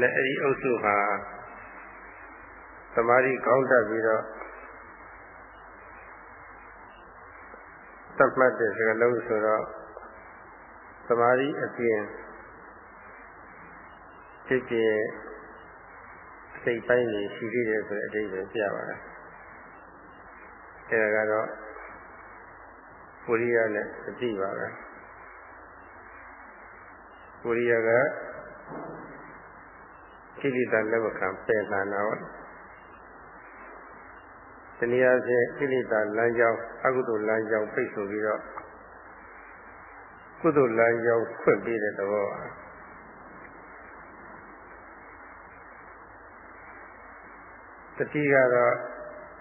နဲ့အဲ့ဒီအုပ်စုဟာသမာဓိကောင်းတတ်ပြီးတော့သတ်မှတ်တဲ့စကားလုံးဆိုတော့သမာဓိအပြင်ဖြစ်ဖြစ်စိတ်ပိုင်းနေရှိသေးတယ်ဆိုတဲ့အဓိပ္ပာယ်ပြပါတယ်အဲဒါကတော့ဝိရိယနဲ့အတိပါပဲဝိရိယက ခိတိတလက်မခံပယ်လာတော့တနည်းအားဖြင့်ခိတိတလမ်းကြောင်းအကုသိုလ်လမ်းကြောင်းပိတ်ဆိုပြီးတော့ကုသိုလ်လမ်းကြောင်းဖွင့်ပေးတဲ့သဘောပါတတိကတော့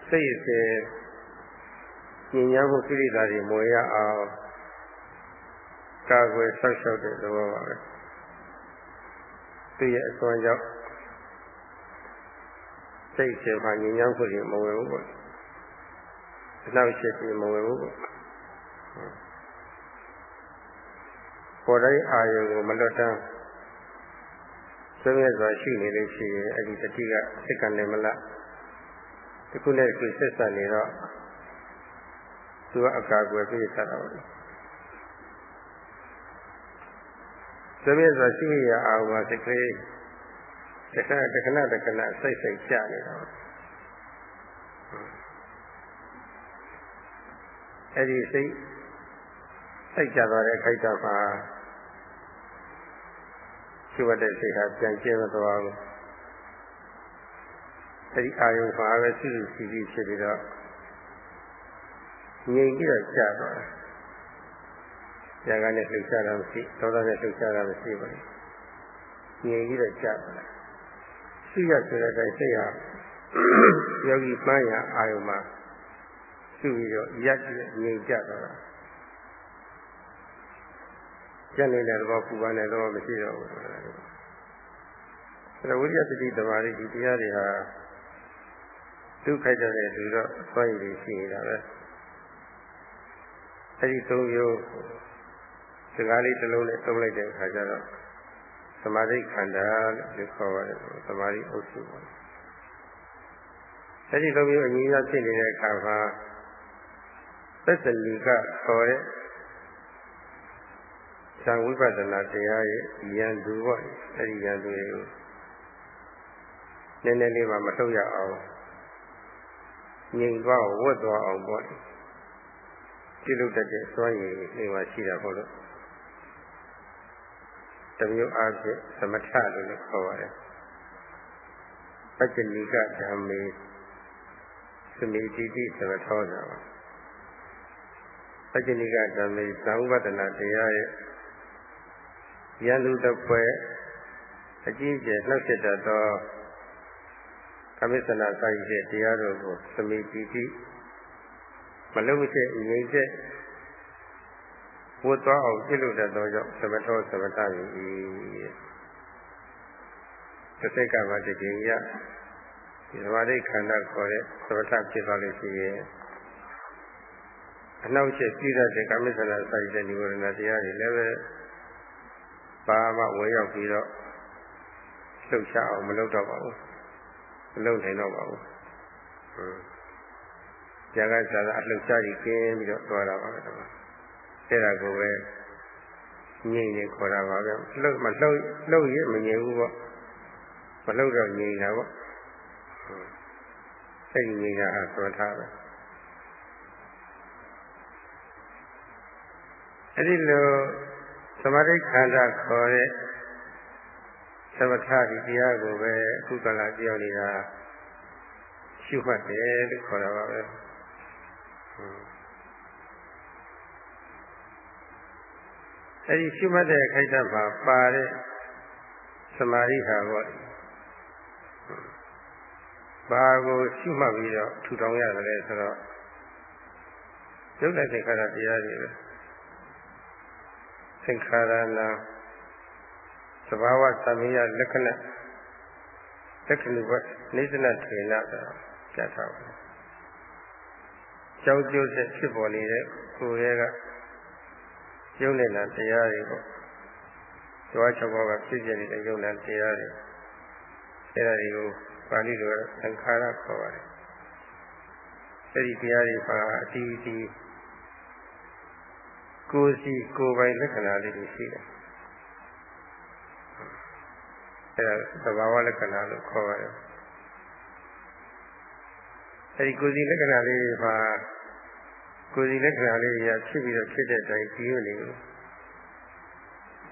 စိတ်အစဉ်ညဉ့်ညမ်းမှုကိရိတာတွေမွေရအောင်ကာကွယ်ဆောက်ရှောက်တဲ့သဘောပါပဲသူရဲ့အစွမ်းကြောင့် စိတ်ရှင်မှာညဉ့်ညမ်းမှုတွေမဝင်ဘူးပေါ့အနောက်ရှိတွေမဝင်ဘူးပေါ့ပေါ်တိုင်းအာယုံကိုမလွတ်တမ်းဆွေးမြဲစွာရှိနေလို့ရှိရင်အဲ့ဒီတတိကစိတ်ကနေမလားဒီခုနဲ့ဒီဆက်ဆက်နေတော့သူကအကာအကွယ်ပေးထားတာပါဆွေးမြဲစွာရှိရအောင်ပါစိတ်ကလေး တခဏတခဏတခဏစိတ်စိတ်ကြနေတာပါအဲ့ဒီစိတ်စိတ်ကြသွားတဲ့ခိုက်တာမှာရှိဝတ်တဲ့စိတ်ဟာပြန်ကျဲမသွားဘူးအဲ့ဒီအာယုံမှာပဲရှိရှိရှိဖြစ်ပြီးတော့ငြိမ်ပြီးတော့ကြာသွားတယ်။ຢာကနဲ့လှုပ်ရှားတာမရှိဒေါသနဲ့လှုပ်ရှားတာမရှိပါဘူး။ငြိမ်ပြီးတော့ကြာသွားတယ်။ ရှိရဆိုတဲ့အတိုင်းစိတ်ဟာယောဂီပန်းရအာယုံမှာရှိပြီးတော့ရက်ငြိမ်ကြသွားတာ။ကျက်နေတဲ့သဘောပူပန်တဲ့သဘောမရှိတော့ဘူးအဲဒါဝိရိယတတိတမာရီဒီတရားတွေဟာဒုက္ခိုက်တဲ့လူတော့ဆွမ်းရည်ရှိနေတာပဲအဲဒီသုံးမျိုးစကားလေးတစ်လုံးနဲ့သုံးလိုက်တဲ့အခါကျတော့ သမာဓိခန္ဓာလို့ခေါ်ပါတယ်သမာဓိအုပ်စုပါအဲဒီသုံးမျိုးအညီအမျှဖြစ်နေတဲ့အခါမှာသစ္စလီကခေါ်တဲ့သံဝိပဿနာတရားရဲ့ဉာဏ်သူပေါ့အဲဒီဉာဏ်သူတွေကိုနည်းနည်းလေးမှမထုတ်ရအောင်ငြိမ်သွားဝတ်သွားအောင်ပေါ့ပြုလုပ်တတ်တဲ့စွမ်းရည်နေမှာရှိတာပေါ့လို့ တမျိုးအားဖြင့်သမထလို့လည်းခေါ်ပါတယ်ပัจจနိကဓမ္မေသမိတိတိသမထောတာပါပัจจနိကဓမ္မေသံဥပဒနာတရားရဲ့ယန္တုတပွဲအကြီးအကျယ်နှောက်ဖြစ်တတ်သောကမိသနာစာရည်တဲ့တရားတော်ကိုသမိတိတိမလုံးချက်ငြိမ်ချက် ဝတ်သွားအောင်ပြုလုပ်တတ်သောကြောင့်သမထောသမထယီသစိတ်ကမှတကယ်ရဒီသမာဓိခန္ဓာခေါ်တဲ့သမထဖြစ်သွားလို့ရှိရင်အနောက်ချက်ပြည့်တဲ့ကာမိသနာစာရည်တဲ့និဝရဏတရားတွေလည်းပဲဘာမှဝင်ရောက်ပြီးတော့လှုပ်ရှားအောင်မလုပ်တော့ပါဘူးမလုပ်နိုင်တော့ပါဘူးဟွန်းဇာကဇာကအလှုပ်ရှားကြီးကျင်းပြီးတော့သွားတာပါပဲတော့ အဲ့ဒါကိုပဲငြိမ့်နေခေါ်တာပါပဲလှုပ်မလှုပ်လှုပ်ရင်မငြိမ်ဘူးပေါ့မလှုပ်တော့ငြိမ်တာပေါ့အဲ့ဒီငြိမ်တာဟာသွားထားပဲအဲ့ဒီလိုသမာဓိခန္ဓာခေါ်တဲ့သမထဒီတရားကိုပဲအခုကလာပြောနေတာရှုမှတ်တယ်လို့ခေါ်တာပါပဲ အဲဒီရှုမှတ်တဲ့ခိုက်တတ်မှာပါတဲ့သမာဓိဟာပေါ့ဘာကိုရှုမှတ်ပြီးတော့ထူထောင်ရတယ်ဆိုတော့ယုတ်တဲ့ခါတရားတွေပဲသင်္ခါရနာသဘာဝသမီးရလက္ခဏာလက္ခဏုဘနိစ္စနထေနဆိုတာပြတ်ထားပါကြောင်းကျိုးဆက်ဖြစ်ပေါ်နေတဲ့ကိုယ်ရဲ့က ယုံနေတာတရားတွေပေါ့။ကြွားချက်ဘောကဖြစ်ပြနေတဲ့ယုံနာတရားတွေအဲ့ဒါတွေကိုပါဠိလိုသံခါရခေါ်ပါတယ်အဲ့ဒီတရားတွေပါအတီးတီးကိုယ်စီကိုယ်ပိုင်လက္ခဏာလေးတွေရှိတယ်အဲ့ဒါသဘာဝလက္ခဏာလို့ခေါ်ပါတယ်အဲဒီကိုယ်စီလက္ခဏာလေးတွေမှာ ကိုယ်စီလက္ခဏာလေးတွေကဖြစ်ပြီးတော့ဖြစ်တဲ့အတိုင်းကြည့်ရနေဘူး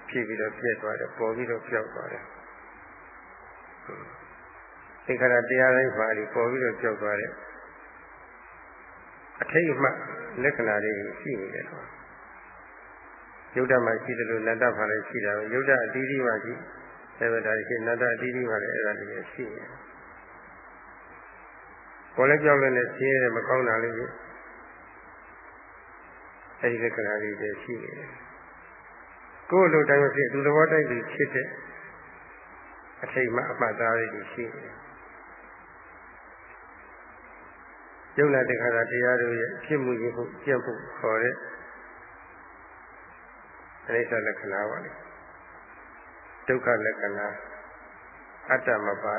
ဖြစ်ပြီးတော့ပြည့်သွားတယ်ပေါ်ပြီးတော့ပြောက်သွားတယ်သင်္ခါရတရားတိုင်းမှာဒီပေါ်ပြီးတော့ပြောက်သွားတယ်အထိတ်အမှလက္ခဏာလေးတွေရှိနေတယ်ကွာယုတ်တမှာရှိတယ်လို့နတ္တဖာလည်းရှိတာပဲယုတ်တအတိအကျမှရှိတယ်ပဲဒါရှိနတ္တအတိအကျမှလည်းအဲ့ဒါတွေရှိနေတယ်ပေါ်လည်းကြောက်လည်းနဲ့ဆင်းရဲမကောင်းတာလေးတွေ အဲဒီလက္ခဏာလေးတွေရှိနေတယ်ကိုယ်လိုတိုင်းမဖြစ်သူသဘောတိုင်းပြီးဖြစ်တဲ့အထိတ်မှအမှတ်သားလေးတွေရှိနေတယ်ယုံနာတခါတရားတို့ရဲ့ဖြစ်မှုရင်းမှုပြတ်မှုခေါ်တဲ့အနိစ္စလက္ခဏာပါလေဒုက္ခလက္ခဏာအတ္တမပါ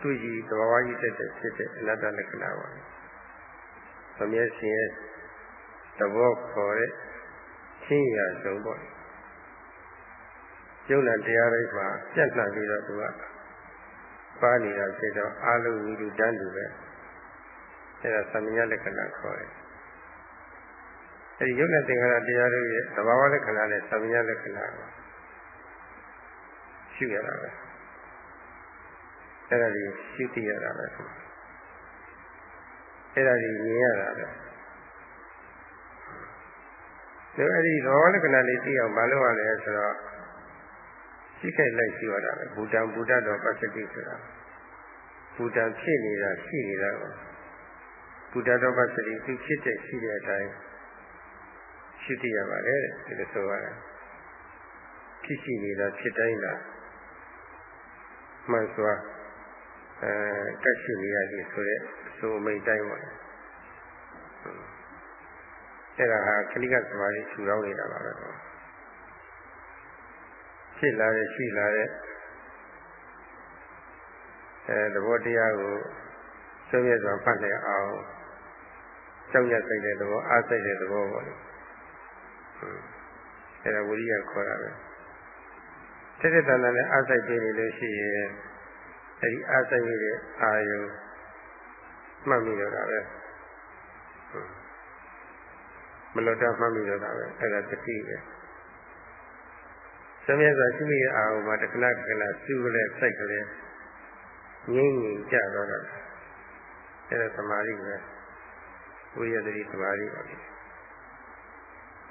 သူကြီးသဘာဝကြီးတက်တဲ့ဖြစ်တဲ့အနတ္တလက္ခဏာပါ။သမယရှင်ရဲ့ သဘောခေါ်တဲ့ချင်းရာဆုံးပေါ့။ယုံနာတရားတွေမှာပြတ်နှံ့ပြီးတော့သူကပါနေတာဖြစ်တော့အာလုံးဝိတုတန်းတူပဲ။အဲဒါသမယလက္ခဏာခေါ်တယ်။အဲဒီယုံနာသင်္ခါရတရားတွေရဲ့သဘာဝလက္ခဏာနဲ့သမယလက္ခဏာရှိရတာပဲ။အဲ့ဒါကြီးရှုသိရတာပဲအဲ့ဒါကြီးမြင်ရတာပဲ ဒါအဲ့ဒီသောလက္ခဏာလေးသိအောင်မလုပ်ရလဲဆိုတော့ရှိခိုက်လိုက်ရှိရတာပဲဘူတံဘူတတော်ပစ္စတိဆိုတာဘူတံဖြစ်နေတာရှိနေတာကိုဘူတတော်ပစ္စတိသူဖြစ်တဲ့ရှိတဲ့အတိုင်းရှိသိရပါတယ်ဒီလိုဆိုရတာဖြစ်ရှိနေတာဖြစ်တိုင်းလားမှန်စွာအဲတက်ရှိနေရပြီဆိုတဲ့ဆိုမိတ်တိုင်းပါ အဲ့ဒါဟာခလိကသမားကြီးထူထောင်နေတာပါပဲဖြစ်လာတဲ့ရှိလာတဲ့အဲသဘောတရားကိုဆုံးဖြတ်စွာဖတ်နိုင်အောင်ကြောက်ရစိတ်တဲ့သဘောအားစိတ်တဲ့သဘောပေါ့လေအဲဒါဝိရိယခေါ်တာပဲစိတ်တဲ့တဏ္ဍာနဲ့အားစိတ်ပေးနေလို့ရှိရင်အဲဒီအားစိတ်ရတဲ့အာယုမှတ်မိတော့တာပဲ မလွတ်တမှတ်မိတော့တာပဲအဲဒါတတိပဲသမယဆိုရှိမိတဲ့အာယုမှာတခဏတခဏစူးကလေးစိုက်ကလေးငြိမ့်ငြိမ်ကြတော့တာအဲဒါသမာဓိပဲဝိရဒတိသမာဓိပါပဲ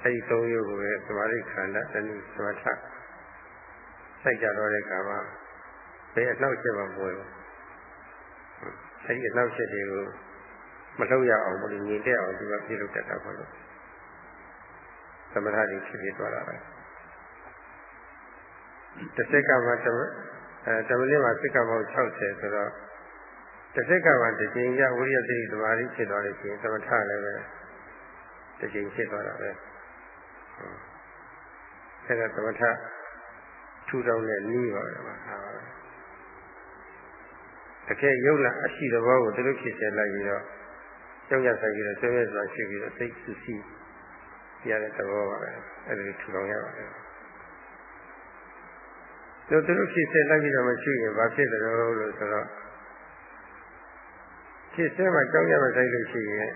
အဲဒီသုံးမျိုးကိုပဲသမာဓိခန္ဓာတဏှိသမထစိုက်ကြတော့တဲ့အခါမှာဘယ်အနှောက်အယှက်မှမဝင်ဘူးအဲဒီအနှောက်အယှက်တွေကိုမလှုပ်ရအောင်ဘယ်လိုညီတက်အောင်ဒီမှာပြုလုပ်တတ်တာပေါ့လို့ သမထတွေဖြစ်ဖြစ်သွားတာပဲတစ်စက္ကန့်မှာတမအဲတမလေးမှာစက္ကန့်ပေါင်း60ဆိုတော့တစ်စက္ကန့်မှာတစ်ချိန်ရဝိရိယသိသမာဓိဖြစ်သွားလို့ရှိရင်သမထလည်းပဲတစ်ချိန်ဖြစ်သွားတာပဲအဲဒါသမထထူထောင်တဲ့နည်းပါပဲမှာတကယ်ယုံနာအရှိသဘောကိုသူတို့ဖြစ်စေလိုက်ပြီးတော့ကြောက်ရဆိုင်ပြီးတော့ဆွေးနွေးစွာရှိပြီးတော့စိတ်ဆူဆီး ရတဲ့သဘောပါပဲအဲ့ဒီထူထောင်ရပါတယ်တို့သူတို့ဖြစ်စေလိုက်ပြီးတော့မရှိရင်ဘာဖြစ်တယ်လို့ဆိုတော့ဖြစ်စေမှကြောက်ရမဆိုင်လို့ရှိရင်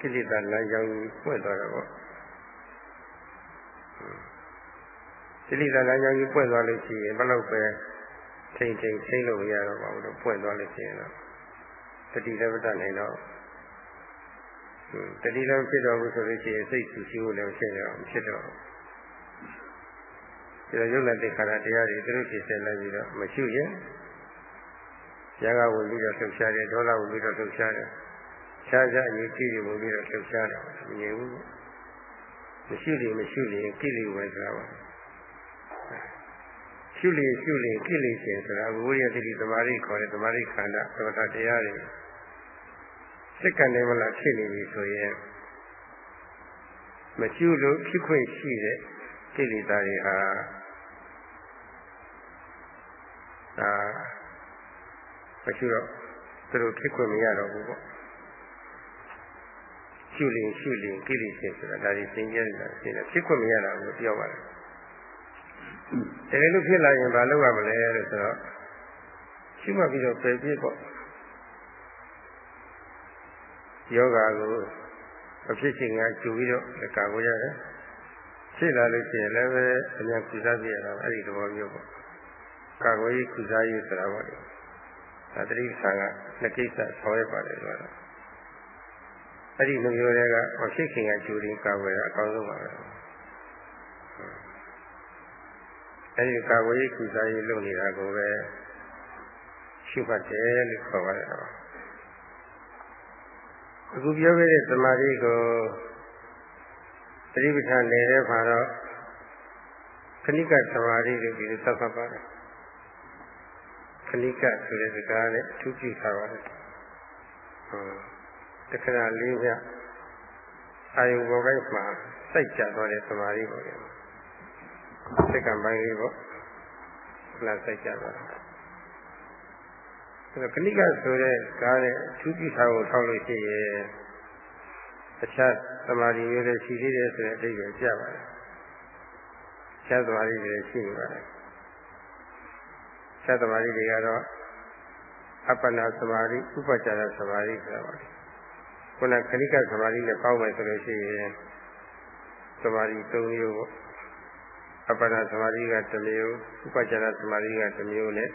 ကိလေသာလမ်းကြောင်းကြီးပွင့်သွားတော့ပေါ့ကိလေသာလမ်းကြောင်းကြီးပွင့်သွားလို့ရှိရင်ဘယ်လောက်ပဲထိမ့်ထိမ့်ထိမ့်လို့မရတော့ပါဘူးလို့ပွင့်သွားလို့ရှိရင်တော့တတိလည်းမတတ်နိုင်တော့ တတိလည်းဖြစ်တော့ဘူးဆိုလို့ရှိရင်စိတ်ဆူဆီးဖို့လည်းဖြစ်တော့ဖြစ်တော့ဒီလိုယုတ်လက်တိခါရတရားတွေသူတို့ဖြစ်ဆက်လိုက်ပြီးတော့မရှိရင်ရာဂဝင်ပြီးတော့လှုပ်ရှားတယ်ဒေါသဝင်ပြီးတော့လှုပ်ရှားတယ်ခြားခြားအရေးကြီးတွေဝင်ပြီးတော့လှုပ်ရှားတာမမြင်ဘူးမရှိလေမရှိလေကိလေဝေဆိုတာပါရှုလေရှုလေကိလေရှင်ဆိုတာဝိရိယတိတိသမာဓိခေါ်တဲ့သမာဓိခန္ဓာသမထတရားတွေ စိတ်ကံနေမလားဖြစ်နေပြီဆိုရင်မရှုလို့ဖြစ်ခွင့်ရှိတဲ့ကိလေသာတွေဟာဒါမရှိတော့သူတို့ဖြစ်ခွင့်မရတော့ဘူးပေါ့ရှုလင်ရှုလင်ကိလေသာဆိုတာဒါကြီးသင်ကျနေတာရှင်းတယ်ဖြစ်ခွင့်မရတာကိုပြောပါတယ်တကယ်လို့ဖြစ်လာရင်ဘာလုပ်ရမလဲလို့ဆိုတော့ရှိမှပြီးတော့ပယ်ပြစ်ပေါ့ ယောဂါကိုအဖြစ်ချင်းကကျူပြီးတော့ကာကိုရတယ်ဖြစ်လာလို့ရှိရင်လည်းပဲအများကုစားပြရတာအဲ့ဒီသဘောမျိုးပေါ့ကာကိုကြီးကုစားရေးဆိုတာပေါ့ဒါတတိဆာကလက်ကိစ္စဆောရပါတယ်ဆိုတော့အဲ့ဒီလိုမျိုးတွေကမဖြစ်ခင်ကကျူရင်းကာဝယ်တာအကောင်းဆုံးပါပဲအဲဒီကာဝေးကုစားရေးလုပ်နေတာကိုပဲရှုမှတ်တယ်လို့ခေါ်ပါတယ် အခုပြောခဲ့တဲ့သမာဓိကိုသတိပဋ္ဌာန်နေတဲ့မှာတော့ခဏိကသမာဓိလို့ဒီလိုသတ်မှတ်ပါတယ်ခဏိကဆိုတဲ့စကားနဲ့အထူးပြုထားပါတယ်ဟုတ်တခဏလေးပြအာယုဘောကိုက်မှာစိုက်ကြသွားတဲ့သမာဓိပေါ့လေစက္ကန့်ပိုင်းလေးပေါ့လာစိုက်ကြပါ အဲတော့ခဏိကဆိုတဲ့ကားနဲ့အထူးပြုထားကိုထောက်လို့ရှိရင်တခြားသမာဓိမျိုးတွေရှိသေးတယ်ဆိုတဲ့အဓိပ္ပာယ်ကြပါတယ်။ခြားသမာဓိတွေရှိနေပါတယ်။ခြားသမာဓိတွေကတော့အပ္ပနာသမာဓိဥပ္ပကြရသမာဓိဆိုတာပါ။ခုနခဏိကသမာဓိနဲ့ပေါင်းမယ်ဆိုလို့ရှိရင်သမာဓိ၃မျိုးပေါ့အပ္ပနာသမာဓိကတစ်မျိုးဥပ္ပကြရသမာဓိကတစ်မျိုးနဲ့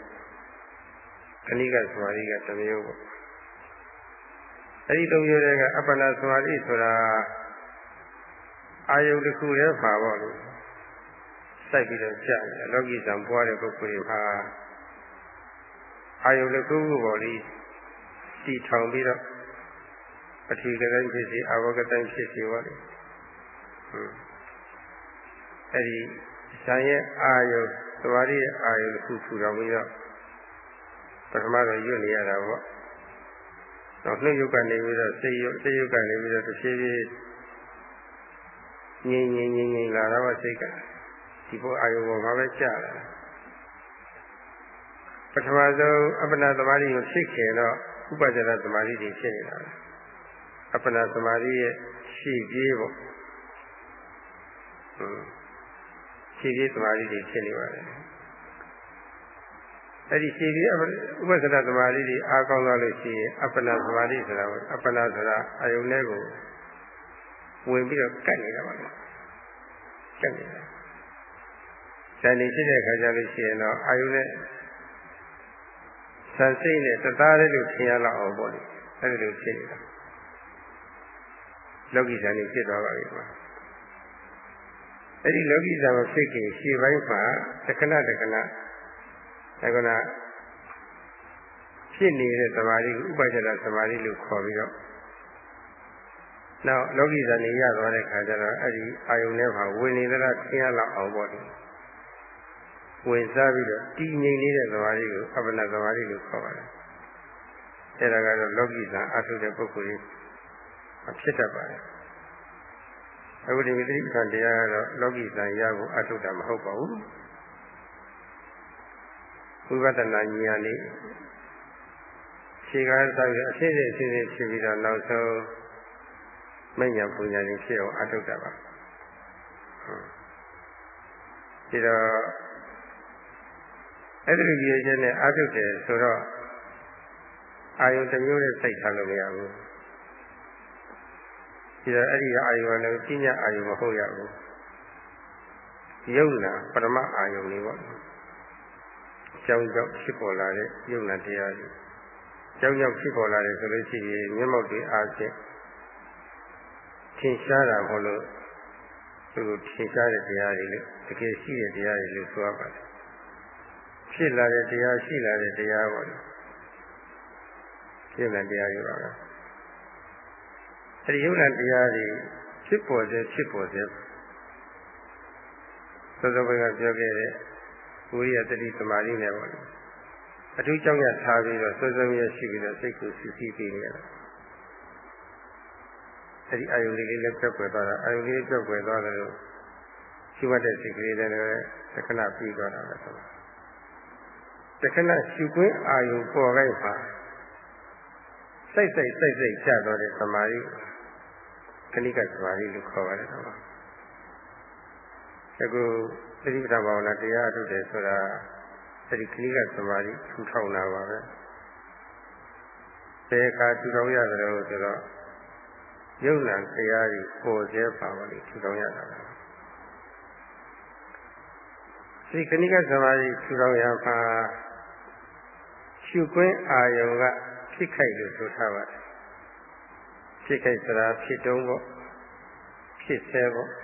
ခဏိကသမာဓိကတစ်မျိုးပေါ့အဲ့ဒီသုံးမျိုးတွေကအပ္ပနာသမာဓိဆိုတာအာယုတစ်ခုတည်းပါပေါ့လို့စိုက်ပြီးတော့ကြာတယ်လောကီဆံပွားတဲ့ပုဂ္ဂိုလ်တွေဟာအာယုတစ်ခုခုပေါ့လေတည်ထောင်ပြီးတော့အထီကတိုင်းဖြစ်စီအဝကတိုင်းဖြစ်စီပေါ့လေဟုတ်အဲ့ဒီဇာရဲ့အာယုသမာဓိရဲ့အာယုတစ်ခုထူထောင်ပြီးတော့ပ ထမတော့ရွတ်နေရတာပေါ့တော့နှုတ်ယုတ်ကနေပြီးတော့စိတ်ယုတ်စိတ်ယုတ်ကနေပြီးတော့တစ်ဖြည်းဖြည်းငြိမ်ငြိမ်ငြိမ်ငြိမ်လာတော့စိတ်ကဒီဘောအာယုဘောမှာပဲကြာလာပထမဆုံးအပ္ပနာသမာဓိကိုဖြစ်ခင်တော့ဥပဇ္ဇနာသမာဓိတွေဖြစ်နေတာအပ္ပနာသမာဓိရဲ့ရှေ့ပြေးပေါ့ဟုတ်ရှေ့ပြေးသမာဓိတွေဖြစ်နေပါတယ် အဲ့ဒီရှိပြီးဥပက္ခဏသမာဓိတွေအားကောင်းသွားလို့ရှိရင်အပ္ပနာသမာဓိဆိုတာအပ္ပနာဆိုတာအယုံနဲ့ကိုဝင်ပြီးတော့ကတ်နေတာပါလေကတ်နေတာဇန်နေဖြစ်တဲ့ခါကျလို့ရှိရင်တော့အာယုနဲ့ဆန်စိတ်နဲ့တသားလေးလို့ထင်ရလောက်အောင်ပေါ့လေအဲ့ဒီလိုဖြစ်နေတာလောကီဇန်နေဖြစ်သွားပါပြီကွာအဲ့ဒီလောကီဇန်မဖြစ်ခင်ရှေ့ပိုင်းမှာတက္ကနတက္ကန ဒါကနာဖြစ်နေတဲ့သမာဓိကိုဥပ္ပချရသမာဓိလို့ခေါ်ပြီးတော့နောက်လောကီဇာနေရသွားတဲ့ခါကျတော့အဲ့ဒီအာယုန်ထဲမှာဝင်နေသလားသင်ရလောက်အောင်ပေါ့ဒီဝင်စားပြီးတော့တည်ငြိမ်နေတဲ့သမာဓိကိုအပ္ပနာသမာဓိလို့ခေါ်ပါတယ်အဲ့ဒါကတော့လောကီဇာအထုတဲ့ပုဂ္ဂိုလ်ကြီးအဖြစ်တတ်ပါတယ်အခုဒီဝိသိကံတရားကတော့လောကီဇာရဖို့အထုတာမဟုတ်ပါဘူး ဝိပဿနာဉာဏ်လေးခြေကားဆောက်ရအစစ်စစ်အစစ်စစ်ဖြစ်ပြီးတော့နောက်ဆုံးမဉ္ဇဉ်ပူညာတွေဖြစ်အောင်အထုတ်တာပါဒီတော့အဲ့ဒီကြည့်ခြင်းနဲ့အထုတ်တယ်ဆိုတော့အာယုတစ်မျိုးနဲ့စိတ်ထားလို့မရဘူးဒီတော့အဲ့ဒီအာယုကလည်းပြညာအာယုမဟုတ်ရဘူးယုံနာပရမအာယုလေးပေါ့ ကြောင်းကြောင့်ဖြစ်ပေါ်လာတဲ့ယုံနာတရားတွေကြောင်းကြောင့်ဖြစ်ပေါ်လာတယ်ဆိုလို့ရှိရင်မျက်မှောက်တွေအားဖြင့်ထင်ရှားတာမဟုတ်လို့သူထင်ရှားတဲ့တရားတွေလို့တကယ်ရှိတဲ့တရားတွေလို့ဆိုရပါတယ်ဖြစ်လာတဲ့တရားရှိလာတဲ့တရားပေါ့လေဖြစ်လာတရားတွေပါပဲအဲဒီယုံနာတရားတွေဖြစ်ပေါ်စေဖြစ်ပေါ်စေသောသောဘကပြောခဲ့တဲ့ ဝိရိယတတိသမာဓိနဲ့ပေါ့လေအထူးကြောင့်ရထားပြီးတော့စွစွမြဲရှိပြီးတော့စိတ်ကိုစီစီပြီးနေတာအဲဒီအာယုလေးလေးလည်းပြတ်ွယ်သွားတာအာယုလေးပြတ်ွယ်သွားတယ်လို့ရှိမှတ်တဲ့စိတ်ကလေးလည်းတခဏပြီးသွားတာပဲဆိုတတခဏရှုခွင့်အာယုပေါ်ခိုက်ပါစိတ်စိတ်စိတ်စိတ်ကျတော့တဲ့သမာဓိခဏိကသမာဓိလို့ခေါ်ပါတယ်တော့အခု သတိပဋ္ဌာန်ဘာဝနာတရားထုတ်တယ်ဆိုတာအဲဒီခဏိကသမာဓိထူထောင်တာပါပဲတေခါထူထောင်ရတယ်လို့ဆိုတော့ယုံနာတရားကြီးပေါ်စေပါပါလိထူထောင်ရတာပါဒီခဏိကသမာဓိထူထောင်ရမှာရှုခွင့်အာယုံကဖြစ်ခိုက်လို့ဆိုထားပါတယ်ဖြစ်ခိုက်ဆိုတာဖြစ်တုံးပေါ့ဖြစ်ဆဲပေါ့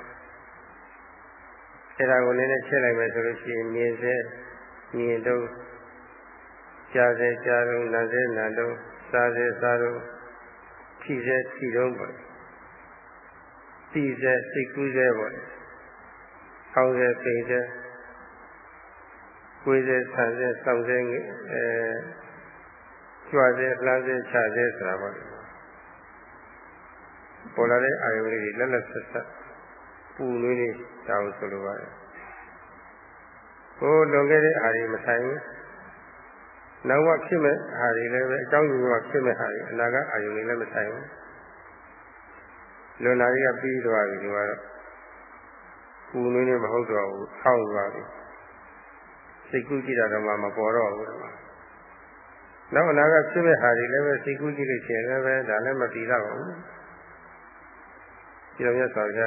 အဲ့ဒါကိုလည်းချက်လိုက်မယ်ဆိုလို့ရှိရင်မြင်စေမြင်တုံးကြားစေကြားတုံးနာစေနာတုံးစားစေစားတုံးထိစေထိတုံးပေါ့သိစေသိကူးစေပေါ့အောင်းစေပိန်စေကိုယ်စေဆန်စေစောင့်စေအဲကြွစေလှမ်းစေချစေဆိုတာပေါ့ပေါ်လာတဲ့အာယုလေးတွေလက်လက်ဆက်ဆက် ပူနွေးနေတောင်းဆိုလိုပါတယ်ဟိုလွန်ခဲ့တဲ့အာရီမဆိုင်ဘူးနောက်မှဖြစ်မဲ့အာရီလည်းပဲအကြောင်းရင်းကဖြစ်မဲ့အာရီအနာကအာယုလေးလည်းမဆိုင်ဘူးလွန်လာကြီးကပြီးသွားပြီဒီကတော့ပူနွေးနေမဟုတ်တော့ဘူးဆောင်းသွားပြီစိတ်ကူးကြည့်တာတော့မှမပေါ်တော့ဘူးတော့နောက်အနာကဖြစ်မဲ့ဟာတွေလည်းပဲစိတ်ကူးကြည့်လို့ရှိရင်လည်းပဲဒါလည်းမတည်တော့ဘူးဒီလိုမျိုးဆောင်ကြ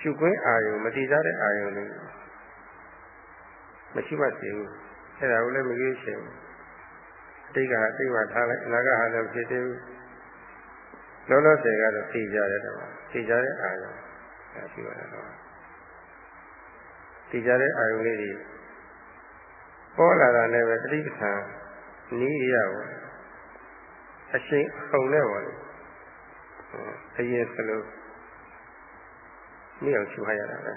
ရှုခွင့်အာယုမတည်ကြတဲ့အာယုလေးမရှိမှသိဘူးအဲ့ဒါကိုလည်းမကြီးရှင်အတိတ်ကအတိတ်မှာထားလိုက်အနာကဟာလည်းဖြစ်သေးဘူးလောလောဆယ်ကတော့သိကြတဲ့တော့သိကြတဲ့အာယုဒါရှိပါတယ်တော့သိကြတဲ့အာယုလေးတွေပေါ်လာတာလည်းပဲတတိပ္ပံနီးရပါအရှိန်အုံနဲ့ပါလေအရင်စလို့ နေအောင်ရှုရတာပဲ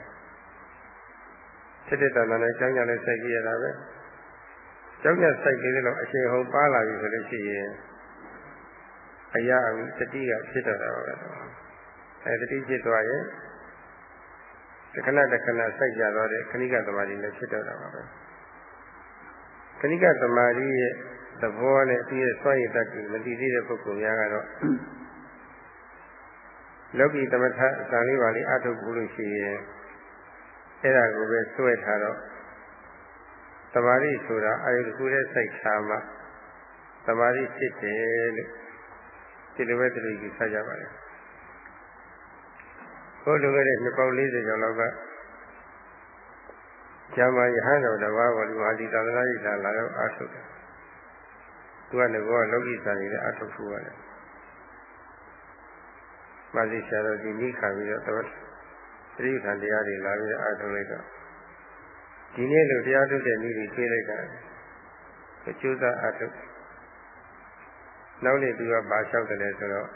စစ်တဲ့တန်တန်နဲ့ကြောင်းကြနဲ့စိုက်ကြည့်ရတာပဲကြောင်းကြစိုက်ကြည့်လို့အရှိန်ဟုန်ပါလာပြီဆိုလို့ရှိရင်အရာအတတိကဖြစ်တော့တာပါပဲအဲတတိဖြစ်သွားရင်တခဏတခဏစိုက်ကြတော့တဲ့ခဏိကသမာဓိလည်းဖြစ်တော့တာပါပဲခဏိကသမာဓိရဲ့သဘောနဲ့သူရဲ့စွန့်ရည်တတ်ပြီးမတည်သေးတဲ့ပုဂ္ဂိုလ်များကတော့ လောကီသမထအစံလေးပါလေးအထုတ်ဘူးလို့ရှိရင်အဲ့ဒါကိုပဲစွဲထားတော့သမာဓိဆိုတာအာယုတစ်ခုနဲ့စိုက်ထားမှသမာဓိဖြစ်တယ်လို့ဒီလိုပဲတတိကြီးဆက်ကြပါလေဟိုလိုခဲ့တဲ့နှစ်ပေါင်း40ကျော်လောက်ကကျမ်းမာယဟန်တော်တစ်ပါးပေါ်ဒီမှာဒီသာသနာ့ဤလာလာတော့အားထုတ်တယ်သူကလည်းဘောလောကီစာရည်နဲ့အားထုတ်ဖို့ရတယ် မာဇိဆရာတော်ဒီမိခံပြီးတော့သတိခံတရားတွေလာပြီးအားထုတ်လိုက်တော့ဒီနေ့လိုတရားထုတ်တဲ့နည်းတွေပြေးလိုက်တာအကျိုးသားအားထုတ်နောက်နေ့သူကဘာလျှောက်တယ်ဆိုတော့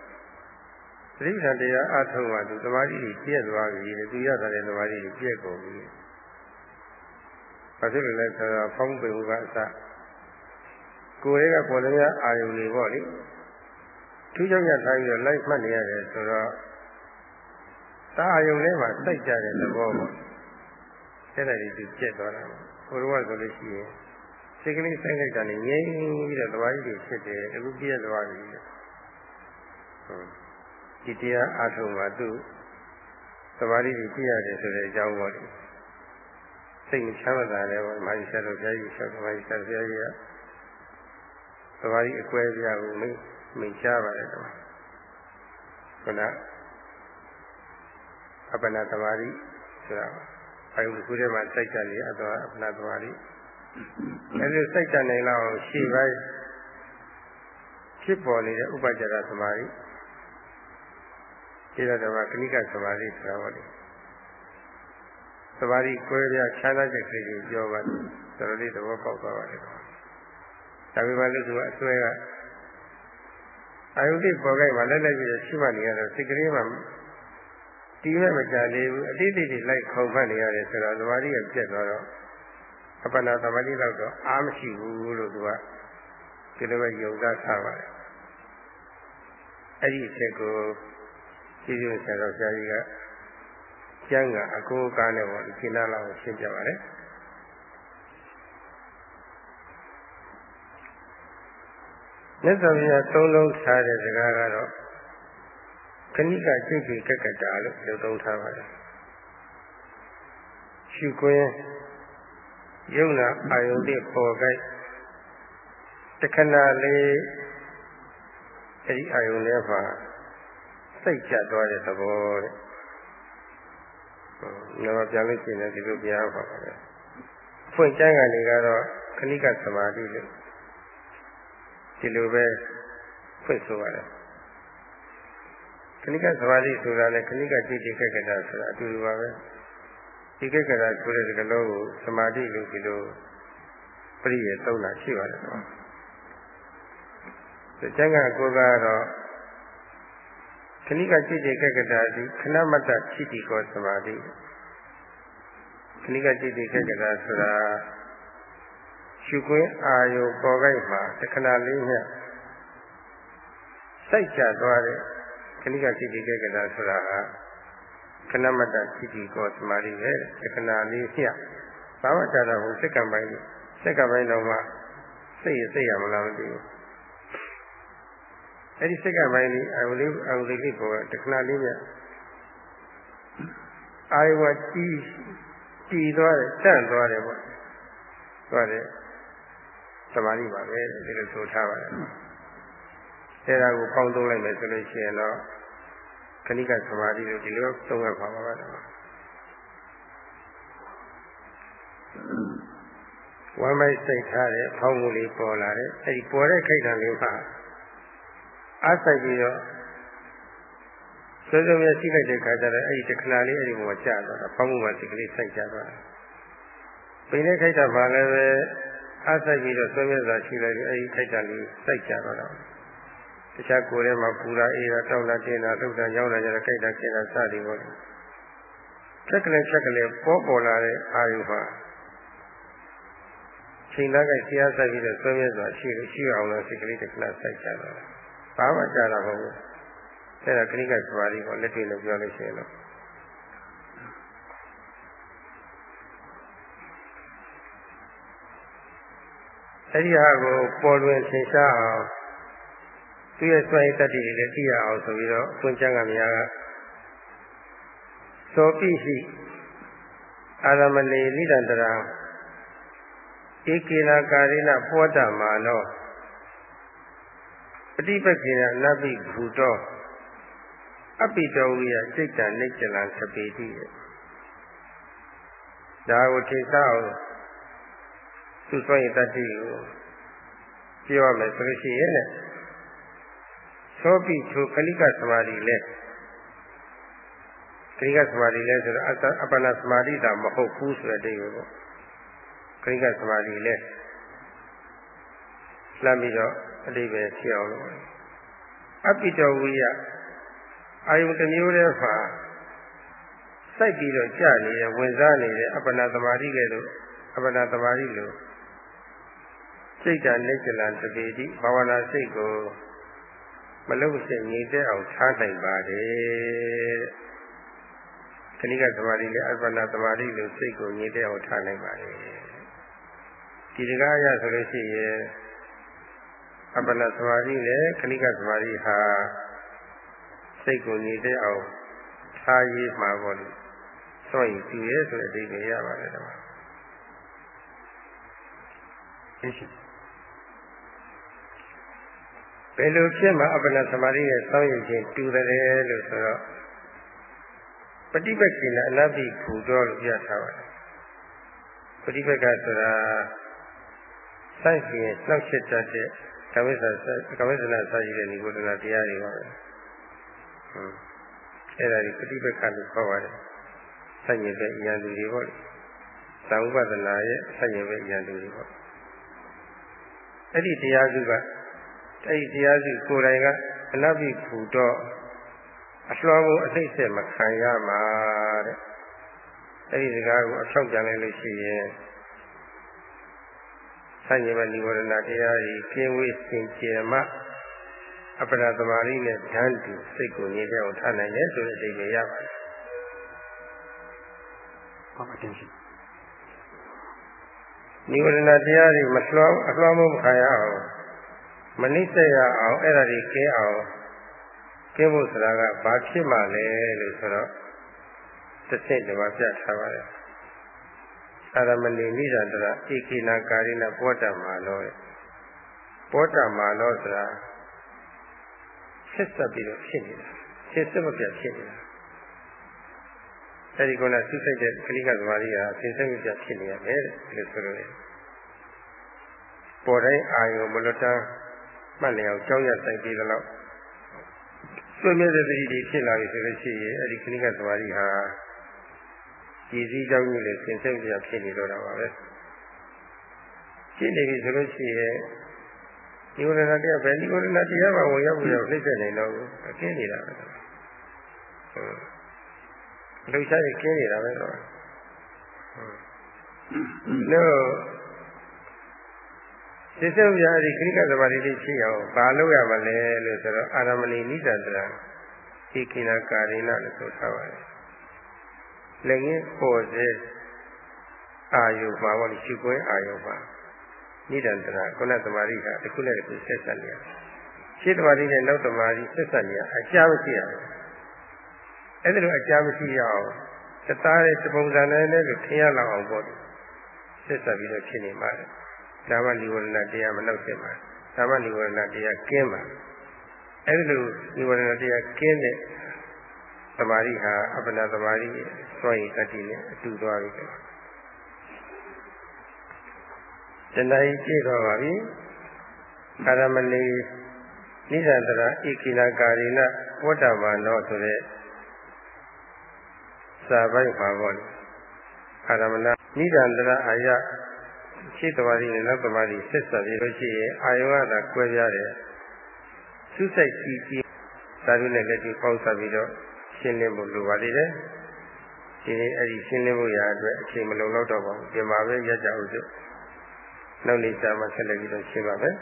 သတိခံတရားအားထုတ်မှသူသမာဓိကြီးပြည့်သွားပြီလေသူရတဲ့သမာဓိကြီးပြည့်ကုန်ပြီဘာဖြစ်လို့လဲဆိုတော့ဖောင်းပင်ကအစကိုယ်ရဲ့ပေါ်လည်းအာယုန်တွေပေါ့လေ ထူးခြားရထားပြီးတော့လိုက်မှတ်နေရတယ်ဆိုတော့သာအာယုန်ထဲမှာစိုက်ကြတဲ့သဘောပေါ့အဲ့ဒါကြီးသူပြက်သွားတာပေါ့ဘုရားဆိုလို့ရှိရင်စိတ်ကလေးစိုက်လိုက်တာနဲ့ငြိမ်းပြီးတော့သဘာဝကြီးဖြစ်တယ်အခုပြည့်သွားပြီဟုတ်ဒီတရားအားထုတ်မှသူသဘာဝကြီးပြည့်ရတယ်ဆိုတဲ့အကြောင်းပေါ့လေစိတ်မချမ်းသာတယ်ပေါ့မာကြီးဆရာတော်ဘုရားကြီးဆောက်မာကြီးဆရာဘုရားကြီးကသဘာဝကြီးအကွဲပြားကိုမိ မိရှားပါတယ်တော့ခုနအပ္ပနာသမာဓိဆိုတာအယုခုထဲမှာစိုက်ကြနေအတော့အပ္ပနာသမာဓိအဲဒီစိုက်ကြနေလောက်ရှေ့ပိုင်းဖြစ်ပေါ်နေတဲ့ဥပကြရသမာဓိဒီတော့ကကဏိကသမာဓိဆိုတာပေါ့လေသမာဓိကွဲပြားခြားသားချက်ကလေးကိုပြောပါတယ်တော်တော်လေးသဘောပေါက်သွားပါတယ်ဒါပေမဲ့လို့သူကအစွဲက အာယုတိပေါ်ခိုက်မှာလက်လက်ပြီးရှိမှနေရတော့စိတ်ကလေးမှာတီးမဲ့မကြသေးဘူးအတိတ်တိလိုက်ခုံဖတ်နေရတယ်ဆိုတော့သမာဓိကပြတ်သွားတော့အပ္ပနာသမာဓိတော့တော့အားမရှိဘူးလို့သူကဒီလိုပဲယုံသားထားပါတယ်အဲ့ဒီအချက်ကိုကျေးဇူးဆရာတော်ဆရာကြီးကကျမ်းကအကိုကားနဲ့ပေါ့ဒီကိနာလာကိုရှင်းပြပါတယ် မြတ်စွာဘုရားသုံးလုံးထားတဲ့စကားကတော့ခဏိကစိတ်ကြီးကက်ကတာလို့ပြောသုံးထားပါတယ်ရှုခွင်းယုံနာအာယုန်တွေပေါ်ကြိုက်တခဏလေးအဲ့ဒီအာယုန်ထဲမှာစိတ်ချသွားတဲ့သဘောတဲ့။နော်ပြန်လို့ရှိရင်ဒီလိုပြရပါပါပဲ။ဖွင့်ကျမ်းကနေကတော့ခဏိကသမာဓိလို့ ဒီလိုပဲဖွင့်ဆိုရတယ်ခဏိကသမာဓိဆိုတာလည်းခဏိကကြည့်ကြည့်ခက်ခက်တာဆိုတာအတူတူပါပဲဒီကိစ္စကဆိုတဲ့စကားလုံးကိုသမာဓိလို့ဒီလိုပြည့်ရသုံးတာရှိပါတယ်နော်ဒီကျန်ကကိုကတော့ခဏိကကြည့်ကြည့်ကက်ကတာဒီခဏမတ္တဖြစ်ဒီကောသမာဓိခဏိကကြည့်ကြည့်ကက်ကတာဆိုတာ ရှုခွင့်အာယုပေါ်ခိုက်မှာတခဏလေးနဲ့စိုက်ချသွားတဲ့ခဏိကစိတ်တိကကတာဆိုတာဟာခဏမတ္တစိတ္တိကောသမာဓိပဲတခဏလေးပြဘာဝတ္တတာဟိုစက္ကန့်ပိုင်းစက္ကန့်ပိုင်းတော့မှစိတ်ရစိတ်ရမလားမသိဘူးအဲ့ဒီစက္ကန့်ပိုင်းလေးအာယုလေးအာယုလေးပေါ်တခဏလေးမြအာယုကကြီးကြည်သွားတယ်တန့်သွားတယ်ပေါ့သွားတယ်သ မာဓိပါပဲဒီလိုဆိုထားပါတယ်အဲဒါကိုပေါင်းသုံးလိုက်မယ်ဆိုလို့ရှိရင်တော့ခဏိကသမာဓိလို့ဒီလိုသုံးရပါပါပါတော့ဝမ်းမိုက်စိတ်ထားတဲ့ဖောင်းမှုလေးပေါ်လာတယ်အဲဒီပေါ်တဲ့ခိုက်တံလေးမှာအားဆိုင်ပြီးတော့စေစုံရရှိလိုက်တဲ့ခါကျတော့အဲဒီတခဏလေးအဲဒီမှာကြာသွားတာဖောင်းမှုမှာစိတ်ကလေးစိုက်ကြသွားတာပိနေခိုက်တာမှာလည်းပဲ အားဆိုင်ပြီးတော့ဆွေးမြဲစွာရှိလိုက်ပြီးအဲဒီခိုက်တာလေးစိုက်ကြတော့တာတခြားကိုယ်ထဲမှာပူတာအေးတာတောက်တာတင်းတာလှုပ်တာကြောင်းတာကြတော့ခိုက်တာကျင်တာစသည်ပေါ့လေချက်ကလေးချက်ကလေးပေါ်ပေါ်လာတဲ့အာယုဟာချိန်သားကဆရာဆိုင်ပြီးတော့ဆွေးမြဲစွာရှိလို့ရှိအောင်လို့စိတ်ကလေးတစ်ခဏစိုက်ကြတော့ဘာမှကြားတာမဟုတ်ဘူးအဲ့ဒါခဏိကသမာဓိကိုလက်တွေ့လို့ပြောလို့ရှိရင်တော့ အဲ့ဒီဟာကိုပေါ်လွင်သင်ရှားအောင်သူရဲ့စွန့်ရည်တတ္တိတွေလည်းသိရအောင်ဆိုပြီးတော့သွန်ချမ်းကများကသောပိရှိအာရမဏေနိဒန္တရာဧကေနာကာရိနပောတမာနောပฏิပက္ခေနနဗ္ဗိဘူတောအပိတောဝိယစိတ်တနိစ္စလံသပေတိဒါကိုထိစားအောင် သူစွန့်ရည်တတ္တိကိုပြောရမယ်ဆိုလို့ရှိရင်လည်းသောပိထိုခလိကသမာဓိလဲခလိကသမာဓိလဲဆိုတော့အပ္ပနာသမာဓိတာမဟုတ်ဘူးဆိုတဲ့အဓိပ္ပာယ်ပေါ့ခလိကသမာဓိလဲလှမ်းပြီးတော့အဓိပ္ပာယ်ဖြစ်အောင်လို့အပိတဝိယအာယုတစ်မျိုးတည်းမှာစိုက်ပြီးတော့ကြာနေတဲ့ဝင်စားနေတဲ့အပ္ပနာသမာဓိကဲ့သို့အပ္ပနာသမာဓိလို့ စိတ်ဓာတ်နိစ္စလံတပေတိဘာဝနာစိတ်ကိုမလုံးစင်ငြိတဲ့အောင်ထားနိုင်ပါတယ်ခဏိကသမာဓိနဲ့အပ္ပနာသမာဓိလို့စိတ်ကိုငြိတဲ့အောင်ထားနိုင်ပါတယ်ဒီတကားအရဆိုလို့ရှိရင်အပ္ပနာသမာဓိနဲ့ခဏိကသမာဓိဟာစိတ်ကိုငြိတဲ့အောင်ထားရေးမှာပေါ့လေစောင့်ရင်ကြည့်ရဲဆိုတဲ့အဓိပ္ပာယ်ရပါတယ်တော့ ရှင်းရှင်းဘယ်လိုဖြစ်မှအပ္ပနာသမာဓိနဲ့စောင့်ရခြင်းတူတယ်လို့ဆိုတော့ပฏิပက္ခိနအနတ္တိဘူတော်လို့ပြထားပါတယ်ပฏิပက္ခဆိုတာစိုက်ခြင်းနှောက်ရှက်တတ်တဲ့ကဝိသကဝိသနာစာရည်တဲ့និဂုဒနာတရားတွေပါပဲဟုတ်အဲ့ဒါဒီပฏิပက္ခလို့ခေါ်ပါတယ်စိုက်ရတဲ့ဉာဏ်သူတွေပေါ့လေသံဥပဒနာရဲ့စိုက်ရတဲ့ဉာဏ်သူတွေပေါ့ အဲ့ဒီတရားစုကအဲ့ဒီတရားစုကိုယ်တိုင်ကအနဘိဘူတော့အလွှမ်းကိုအသိဆက်မခံရမှာတဲ့အဲ့ဒီစကားကိုအထောက်ကြလိုက်လို့ရှိရင်ဆန့်ကျင်မဲ့និဝရဏတရားကြီးကျင်းဝေးစင်ကြယ်မှအပ္ပဒါသမารိနဲ့ဓာန်တူစိတ်ကိုငြိမ်းတဲ့အောင်ထားနိုင်တယ်ဆိုတဲ့အဓိပ္ပာယ်ရပါတယ်။ဟုတ်ပါတင်ရှိ။ និဝရဏတရားတွေမလွှမ်းအလွှမ်းမခံရအောင်မနိစ္စရအောင်အဲ့ဒါတွေကင်းအောင်ကင်းဖို့ဆိုတာကဘာဖြစ်မှလဲလို့ဆိုတော့တစ်ဆင့်ဒီမှာပြထားပါတယ်အာရမဏိနိဒန္တရာဧကိနာကာရိနာပောတ္တမာလောပောတ္တမာလောဆိုတာဆက်ဆက်ပြီးတော့ဖြစ်နေတာဆက်ဆက်မပြတ်ဖြစ်နေတာ အဲဒီကောနာသုစိတ်တဲ့ခလိကသမားကြီးကဆက်ဆက်မပြတ်ဖြစ်နေရတယ်လို့ဆိုလို့ပေါ်တိုင်းအာယုံမလွတ်တမ်းမှတ်လျောက်ကြောင်းရဆိုင်ပြီးတော့ဆွေးမြဲတဲ့သတိတွေဖြစ်လာပြီဆိုလို့ရှိရင်အဲဒီခလိကသမားကြီးဟာကြည်စည်းကြောင်းကြီးလည်းဆင်ဆက်ပြဖြစ်နေတော့တာပါပဲဖြစ်နေပြီဆိုလို့ရှိရင်ဒီဝရဏတရားပဲဒီဝရဏတရားမှာဝင်ရောက်ပြီးတော့နှိမ့်ဆက်နေတော့အခင်းနေတာပဲ ဟုတ်လှုပ်ရှားရခင်းနေတာပဲတော့ဟုတ်လို့စိတ်ဆက်ပြအဲဒီခရိကသမာဓိလေးဖြစ်အောင်ဘာလုပ်ရမလဲလို့ဆိုတော့အာရမဏိနိတတရာဒီကိနာကာရိနလို့ဆိုထားပါတယ်လည်းငင်းပေါ်စေအာယုပါဘောရှိခွင့်အာယုပါနိဒန္တရာခုနသမာဓိကတစ်ခုနဲ့တစ်ခုဆက်ဆက်နေရရှင်းသမာဓိနဲ့နောက်သမာဓိဆက်ဆက်နေရအရှားမရှိရဘူး အဲ့ဒါလိုအရှားမရှိရအောင်သသားရဲ့ပုံစံနဲ့လည်းထင်ရလောက်အောင်ပေါ့ဆက်ဆက်ပြီးတော့ဖြစ်နေမှာဒါမှနိဝရဏတရားမနှုတ်ဖြစ်မှာဒါမှနိဝရဏတရားကင်းမှာအဲ့ဒီလိုနိဝရဏတရားကင်းတဲ့သမာဓိဟာအပ္ပနာသမာဓိစွန့်ရည်တတိနဲ့အတူသွားပြီတဏှာကြီးကြည့်တော့ပါပြီအာရမဏိနိဒန္တရာဧကိနာကာရိနဝတ္တမာနောဆိုတဲ့ စာပိုက်ပါပေါ့လေအာရမဏနိဒန္တရာအာယရှိသမာဓိနဲ့နောက်သမာဓိဆက်ဆက်ပြီးလို့ရှိရင်အာယုကသာကွဲပြားတယ်သုစိတ်ကြည့်ကြည့်သာဓုနဲ့လက်တွေ့ပေါင်းစပ်ပြီးတော့ရှင်းလင်းဖို့လိုပါသေးတယ်ဒီနေ့အဲ့ဒီရှင်းလင်းဖို့ရာအတွက်အချိန်မလုံလောက်တော့ပါဘူးပြင်ပါပဲရကြအောင်စို့နောက်နေ့ကျမှဆက်လက်ပြီးတော့ရှင်းပါမယ်